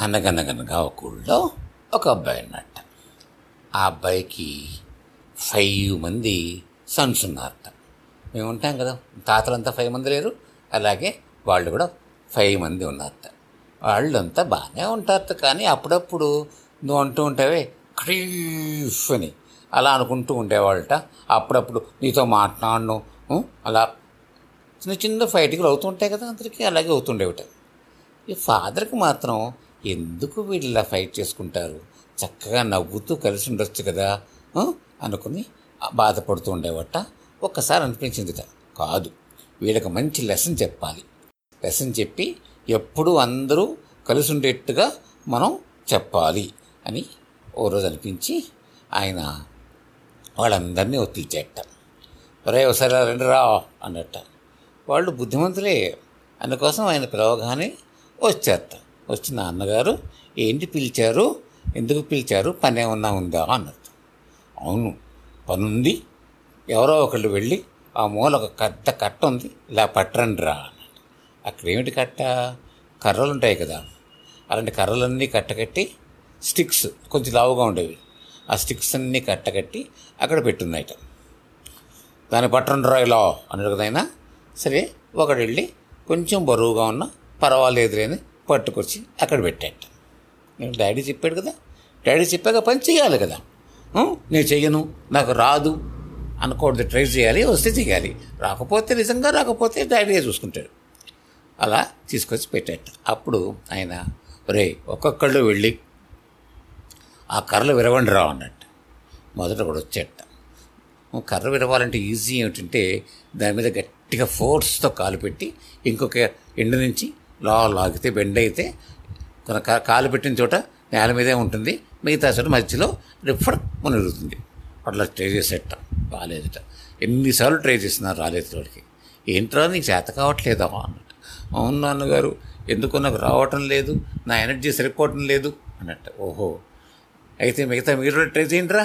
అనగనగనగా ఒక ఊళ్ళో ఒక అబ్బాయి ఉన్నట్ట ఆ అబ్బాయికి ఫైవ్ మంది సన్స్ ఉన్నారట. మేము ఉంటాం కదా తాతలంతా ఫైవ్ మంది లేరు అలాగే వాళ్ళు కూడా ఫైవ్ మంది ఉన్నారట. వాళ్ళంతా బాగానే ఉంటారట కానీ అప్పుడప్పుడు నువ్వు అంటూ ఉంటావే క్రీఫ్ అని. అలా అనుకుంటూ ఉండేవాళ్ళట. అప్పుడప్పుడు నీతో మాట్లాడను అలా చిన్న చిన్న ఫైటింగ్లు అవుతుంటాయి కదా అందరికీ అలాగే అవుతుండేవిట. ఈ ఫాదర్కి మాత్రం ఎందుకు వీళ్ళు ఫైట్ చేసుకుంటారు? చక్కగా నవ్వుతూ కలిసి ఉండొచ్చు కదా? అనుకుని బాధపడుతూ ఉండేవట. ఒక్కసారి అనిపించిందిట. కాదు వీళ్ళకి మంచి లెసన్ చెప్పాలి. లెసన్ చెప్పి ఎప్పుడూ అందరూ కలిసి ఉండేట్టుగా మనం చెప్పాలి అని ఓ రోజు అనిపించి ఆయన వాళ్ళందరినీ ఒత్తిచ్చేట. ఒరే ఒకసారి రండి రా అన్నట్ట. వాళ్ళు బుద్ధిమంతులే. అందుకోసం ఆయన పిలవగానే వచ్చేస్తారు వచ్చి నాన్నగారు ఏంటి పిలిచారు? ఎందుకు పిలిచారు? పని ఏమన్నా ఉందా? అన్నట్టు అవును పనుంది. ఎవరో ఒకళ్ళు వెళ్ళి ఆ మూల ఒక కట్ట కట్ట ఉంది. ఇలా పట్టరండి రా అన్నట్టు అక్కడేమిటి కట్ట? కర్రలు ఉంటాయి కదా. అలాంటి కర్రలన్నీ కట్టకట్టి స్టిక్స్ కొంచెం లావుగా ఉండేవి. ఆ స్టిక్స్ అన్నీ కట్టకట్టి అక్కడ పెట్టున్నాయట. దాన్ని పట్టండి రా ఇలా అన్నాడు కదా సరే ఒకడు వెళ్ళి కొంచెం బరువుగా ఉన్న పర్వాలేదు అని పట్టుకొచ్చి అక్కడ పెట్టాట. నేను డాడీ చెప్పాడు కదా డాడీ చెప్పాక పని చేయాలి కదా. నేను చెయ్యను నాకు రాదు అనుకోవద్దు ట్రై చేయాలి వస్తే చేయాలి రాకపోతే నిజంగా రాకపోతే డాడీయే చూసుకుంటాడు. అలా తీసుకొచ్చి పెట్టాట. అప్పుడు ఆయన రే ఒక్కొక్కళ్ళు వెళ్ళి ఆ కర్రలు విరవండి రా అన్నట్టు. మొదట కూడా వచ్చేట. కర్ర విరవాలంటే ఈజీ ఏమిటంటే దాని మీద గట్టిగా ఫోర్స్తో కాలు పెట్టి ఇంకొక ఎండు నుంచి లోపల లాగితే బెండ్ అయితే కొన కా- కాలు పెట్టిన చోట నేల మీదే ఉంటుంది. మిగతా చోట మధ్యలో రిఫర్ మునుగుతుంది. అట్లా ట్రై చేసేట బాగాలేదట ఎన్నిసార్లు ట్రై చేస్తున్నారు రాలేదు వాడికి. ఏంట్రా నీకు చేత కావట్లేదా అన్నట్టు. అవును నాన్నగారు ఎందుకు నాకు రావటం లేదు నా ఎనర్జీ సరిపోవటం లేదు అన్నట్టు. ఓహో. అయితే మిగతా మీరు ట్రై చేయండిరా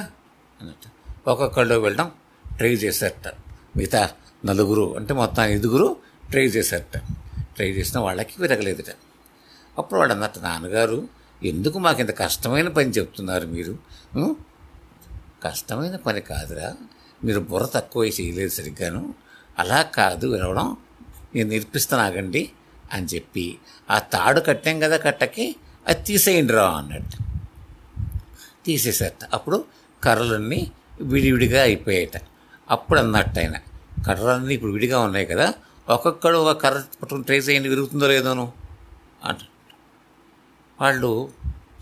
అన్నట్టు. ఒక్కొక్కళ్ళు వెళ్ళడం ట్రై చేశారట మిగతా నలుగురు అంటే మొత్తం ఐదుగురు ట్రై చేశారట ట్రై చేసిన వాళ్ళకి విరగలేదుట. అప్పుడు వాడు అన్నట్టు నాన్నగారు ఎందుకు మాకు ఇంత కష్టమైన పని చెప్తున్నారు మీరు? కష్టమైన పని కాదురా. మీరు బుర్ర తక్కువ చేయలేదు సరిగ్గాను. అలా కాదు వినవడం నేను నేర్పిస్తాను ఆగండి అని చెప్పి ఆ తాడు కట్టాం కదా కట్టకి అది తీసేయండి రా అన్నట్టు తీసేసేట. అప్పుడు కర్రలన్నీ విడివిడిగా అయిపోయాయట. అప్పుడు అన్నట్టు ఆయన కర్రలన్నీ ఇప్పుడు విడిగా ఉన్నాయి కదా ఒక్కొక్కడు ఒక కర్ర పట్టుకుని ట్రై చేయండి విరుగుతుందో లేదోను అంట. వాళ్ళు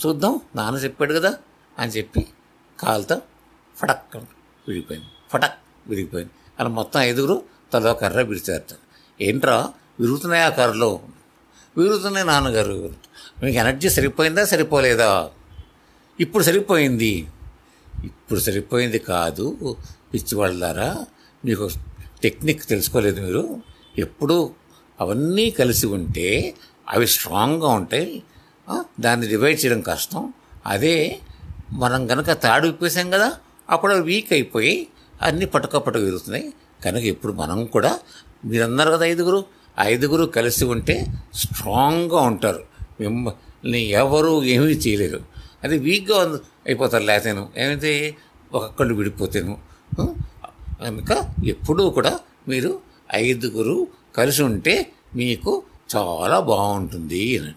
చూద్దాం నాన్న చెప్పాడు కదా అని చెప్పి కాలుతో ఫటక్ విడిపోయింది ఫటక్ విరిగిపోయింది. అలా మొత్తం ఐదుగురు తలో కర్ర విడిచారట ఏంట్రా విరుగుతున్నాయి ఆ కర్రలో? విరుగుతున్నాయి నాన్నగారు. మీకు ఎనర్జీ సరిపోయిందా సరిపోలేదా? ఇప్పుడు సరిపోయింది. ఇప్పుడు సరిపోయింది కాదు పిచ్చివాళ్ళారా మీకు టెక్నిక్ తెలుసుకోలేదు మీరు. ఎప్పుడూ అవన్నీ కలిసి ఉంటే అవి స్ట్రాంగ్గా ఉంటాయి దాన్ని డివైడ్ చేయడం కష్టం. అదే మనం కనుక తాడు విప్పేసాం కదా అప్పుడు అవి వీక్ అయిపోయి అన్నీ పటక పటక విరుగుతున్నాయి. కనుక ఇప్పుడు మనం కూడా మీరందరు కదా ఐదుగురు ఐదుగురు కలిసి ఉంటే స్ట్రాంగ్గా ఉంటారు. మిమ్మల్ని ఎవరు ఏమీ చేయలేరు. అది వీక్గా అయిపోతారు లేతేను. ఏమైతే ఒక్కళ్ళు విడిపోతేను. కనుక ఎప్పుడూ కూడా మీరు ఐదుగురు కలిసి ఉంటే మీకు చాలా బాగుంటుంది అని.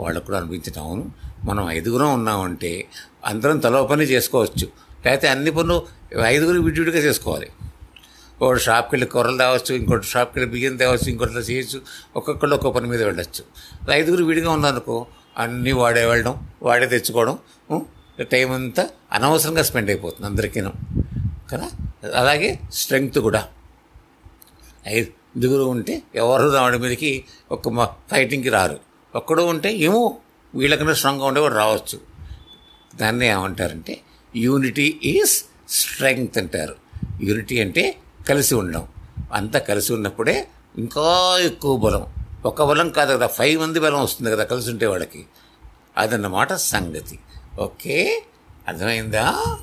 వాళ్ళకు కూడా అనిపించటం అవును. మనం ఐదుగురం ఉన్నామంటే అందరం తలో పని చేసుకోవచ్చు. లేకపోతే అన్ని పనులు ఐదుగురు విడివిడిగా చేసుకోవాలి. ఒకటి షాప్కి వెళ్ళి కూరలు తేవచ్చు ఇంకోటి షాప్కి వెళ్ళి బియ్యం తేవచ్చు ఇంకోటి చేయొచ్చు. ఒక్కొక్కళ్ళు ఒక్కో పని మీద వెళ్ళొచ్చు. ఐదుగురు విడిగా ఉన్నారనుకో అన్నీ వాడే వెళ్ళడం వాడే తెచ్చుకోవడం టైం అంతా అనవసరంగా స్పెండ్ అయిపోతుంది అందరికీను. కదా? అలాగే స్ట్రెంగ్త్ కూడా. ఐదుగురు ఉంటే ఎవరు రావడం మీదకి ఒక ఫైటింగ్కి రారు. ఒక్కడు ఉంటే ఏమో వీళ్ళకన్నా స్ట్రాంగ్గా ఉండేవాడు రావచ్చు. దాన్ని ఏమంటారంటే యూనిటీ ఈజ్ స్ట్రెంగ్త్ అంటారు. యూనిటీ అంటే కలిసి ఉండడం. అంతా కలిసి ఉన్నప్పుడే ఇంకా ఎక్కువ బలం. ఒక బలం కాదు కదా ఫైవ్ మంది బలం వస్తుంది కదా కలిసి ఉంటే వాళ్ళకి. అదన్నమాట సంగతి. ఓకే? అర్థమైందా?